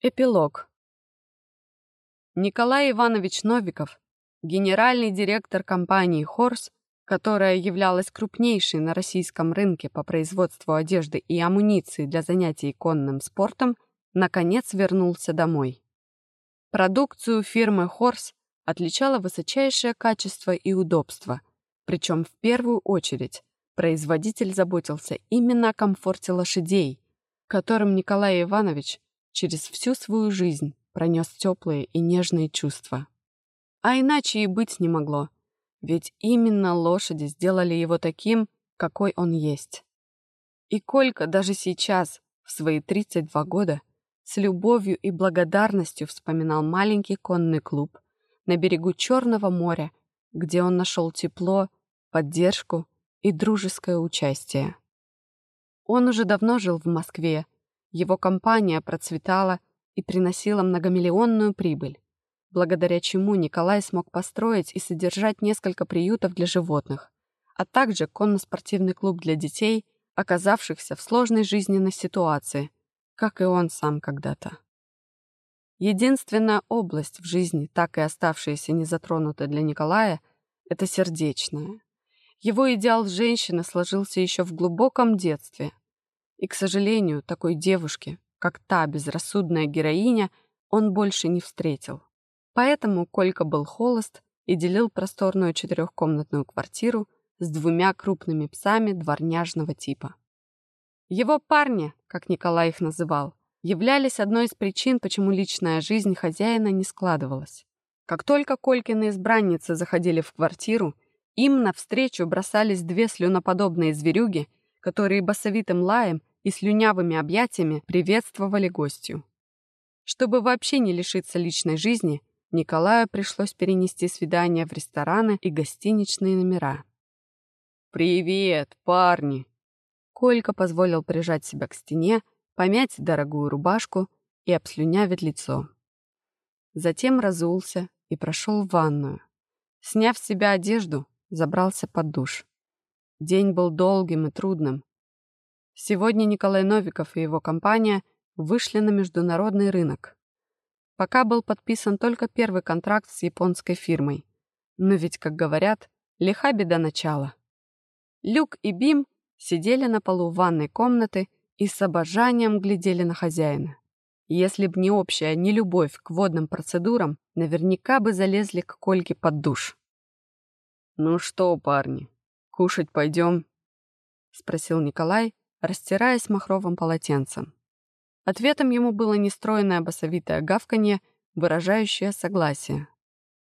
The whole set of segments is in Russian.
Эпилог. Николай Иванович Новиков, генеральный директор компании «Хорс», которая являлась крупнейшей на российском рынке по производству одежды и амуниции для занятий конным спортом, наконец вернулся домой. Продукцию фирмы «Хорс» отличало высочайшее качество и удобство, причем в первую очередь производитель заботился именно о комфорте лошадей, которым Николай Иванович через всю свою жизнь пронес теплые и нежные чувства. А иначе и быть не могло, ведь именно лошади сделали его таким, какой он есть. И Колька даже сейчас, в свои 32 года, с любовью и благодарностью вспоминал маленький конный клуб на берегу Черного моря, где он нашел тепло, поддержку и дружеское участие. Он уже давно жил в Москве, его компания процветала и приносила многомиллионную прибыль, благодаря чему Николай смог построить и содержать несколько приютов для животных, а также конно-спортивный клуб для детей, оказавшихся в сложной жизненной ситуации, как и он сам когда-то. Единственная область в жизни, так и оставшаяся незатронутой для Николая, это сердечная. Его идеал женщины сложился еще в глубоком детстве, и, к сожалению, такой девушки, как та безрассудная героиня, он больше не встретил. Поэтому Колька был холост и делил просторную четырехкомнатную квартиру с двумя крупными псами дворняжного типа. Его парни, как Николай их называл, являлись одной из причин, почему личная жизнь хозяина не складывалась. Как только Колькины избранницы заходили в квартиру, им навстречу бросались две слюноподобные зверюги, которые басовитым лаем и слюнявыми объятиями приветствовали гостью. Чтобы вообще не лишиться личной жизни, Николаю пришлось перенести свидания в рестораны и гостиничные номера. «Привет, парни!» Колька позволил прижать себя к стене, помять дорогую рубашку и обслюнявить лицо. Затем разулся и прошел в ванную. Сняв с себя одежду, забрался под душ. День был долгим и трудным, Сегодня Николай Новиков и его компания вышли на международный рынок. Пока был подписан только первый контракт с японской фирмой. Но ведь, как говорят, лиха беда начала. Люк и Бим сидели на полу ванной комнаты и с обожанием глядели на хозяина. Если б не общая нелюбовь к водным процедурам, наверняка бы залезли к Кольке под душ. «Ну что, парни, кушать пойдем?» — спросил Николай, растираясь махровым полотенцем. Ответом ему было нестроенное басовитое гавканье, выражающее согласие.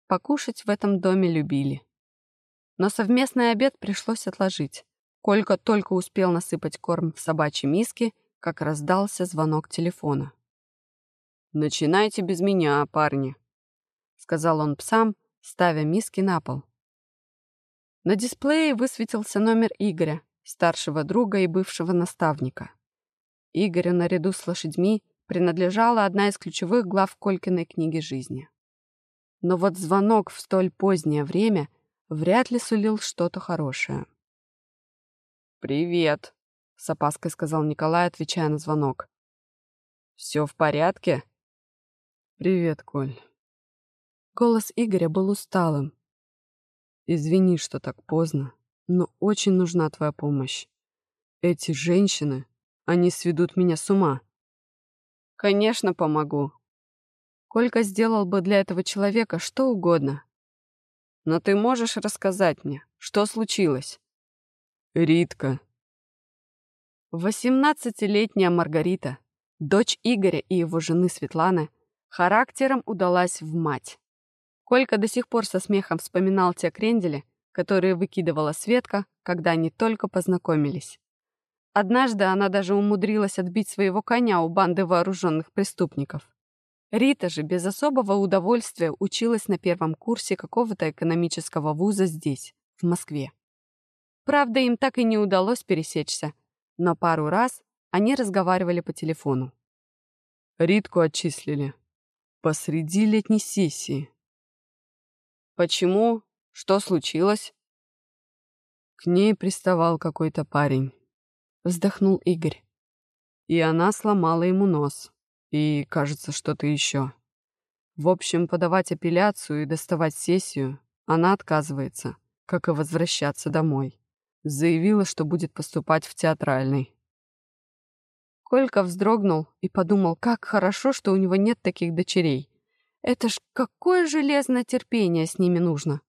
Покушать в этом доме любили. Но совместный обед пришлось отложить. Колька только успел насыпать корм в собачьи миски, как раздался звонок телефона. «Начинайте без меня, парни», — сказал он псам, ставя миски на пол. На дисплее высветился номер Игоря, старшего друга и бывшего наставника. Игорю наряду с лошадьми принадлежала одна из ключевых глав Колькиной книги жизни. Но вот звонок в столь позднее время вряд ли сулил что-то хорошее. «Привет», — с опаской сказал Николай, отвечая на звонок. «Все в порядке?» «Привет, Коль». Голос Игоря был усталым. «Извини, что так поздно но очень нужна твоя помощь. Эти женщины, они сведут меня с ума. Конечно, помогу. Колька сделал бы для этого человека что угодно. Но ты можешь рассказать мне, что случилось? Ритка. Восемнадцатилетняя Маргарита, дочь Игоря и его жены Светланы, характером удалась в мать. Колька до сих пор со смехом вспоминал те крендели, которые выкидывала Светка, когда они только познакомились. Однажды она даже умудрилась отбить своего коня у банды вооруженных преступников. Рита же без особого удовольствия училась на первом курсе какого-то экономического вуза здесь, в Москве. Правда, им так и не удалось пересечься, но пару раз они разговаривали по телефону. Ритку отчислили. Посреди летней сессии. Почему? Что случилось?» К ней приставал какой-то парень. Вздохнул Игорь. И она сломала ему нос. И, кажется, что-то еще. В общем, подавать апелляцию и доставать сессию она отказывается, как и возвращаться домой. Заявила, что будет поступать в театральный. Колька вздрогнул и подумал, как хорошо, что у него нет таких дочерей. Это ж какое железное терпение с ними нужно.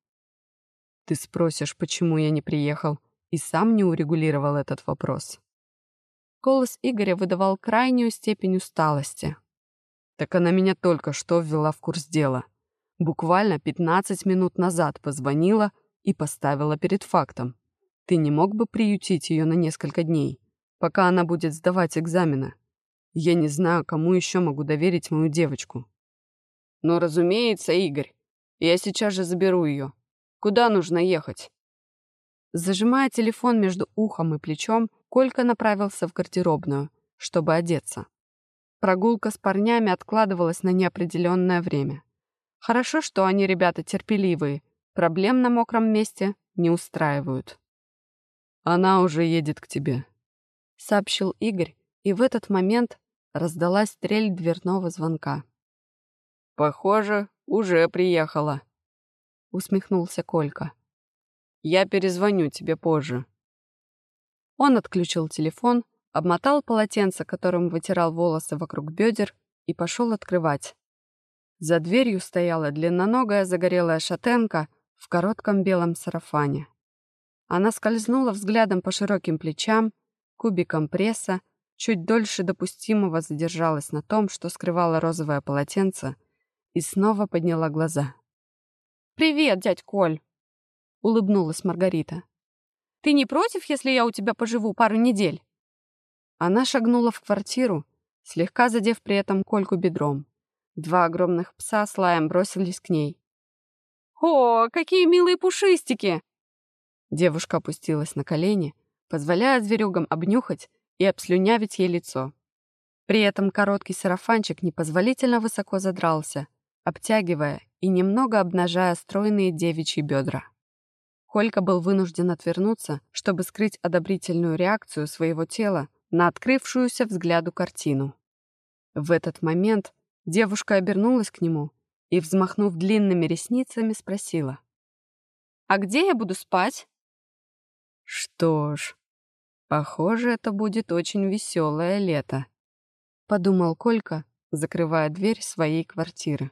Ты спросишь, почему я не приехал, и сам не урегулировал этот вопрос. Голос Игоря выдавал крайнюю степень усталости. Так она меня только что ввела в курс дела. Буквально 15 минут назад позвонила и поставила перед фактом. Ты не мог бы приютить ее на несколько дней? пока она будет сдавать экзамены. Я не знаю, кому еще могу доверить мою девочку. Ну, разумеется, Игорь. Я сейчас же заберу ее. Куда нужно ехать? Зажимая телефон между ухом и плечом, Колька направился в гардеробную, чтобы одеться. Прогулка с парнями откладывалась на неопределенное время. Хорошо, что они ребята терпеливые, проблем на мокром месте не устраивают. Она уже едет к тебе, сообщил Игорь, и в этот момент раздалась стрель дверного звонка. «Похоже, уже приехала», — усмехнулся Колька. «Я перезвоню тебе позже». Он отключил телефон, обмотал полотенце, которым вытирал волосы вокруг бедер, и пошел открывать. За дверью стояла длинноногая загорелая шатенка в коротком белом сарафане. Она скользнула взглядом по широким плечам, кубиком пресса, чуть дольше допустимого задержалась на том, что скрывало розовое полотенце, и снова подняла глаза. «Привет, дядь Коль!» — улыбнулась Маргарита. «Ты не против, если я у тебя поживу пару недель?» Она шагнула в квартиру, слегка задев при этом Кольку бедром. Два огромных пса с лаем бросились к ней. «О, какие милые пушистики!» Девушка опустилась на колени, позволяя зверюгам обнюхать и обслюнявить ей лицо. При этом короткий сарафанчик непозволительно высоко задрался, обтягивая и немного обнажая стройные девичьи бедра. Колька был вынужден отвернуться, чтобы скрыть одобрительную реакцию своего тела на открывшуюся взгляду картину. В этот момент девушка обернулась к нему и, взмахнув длинными ресницами, спросила. «А где я буду спать?» «Что ж, Похоже, это будет очень веселое лето, подумал Колька, закрывая дверь своей квартиры.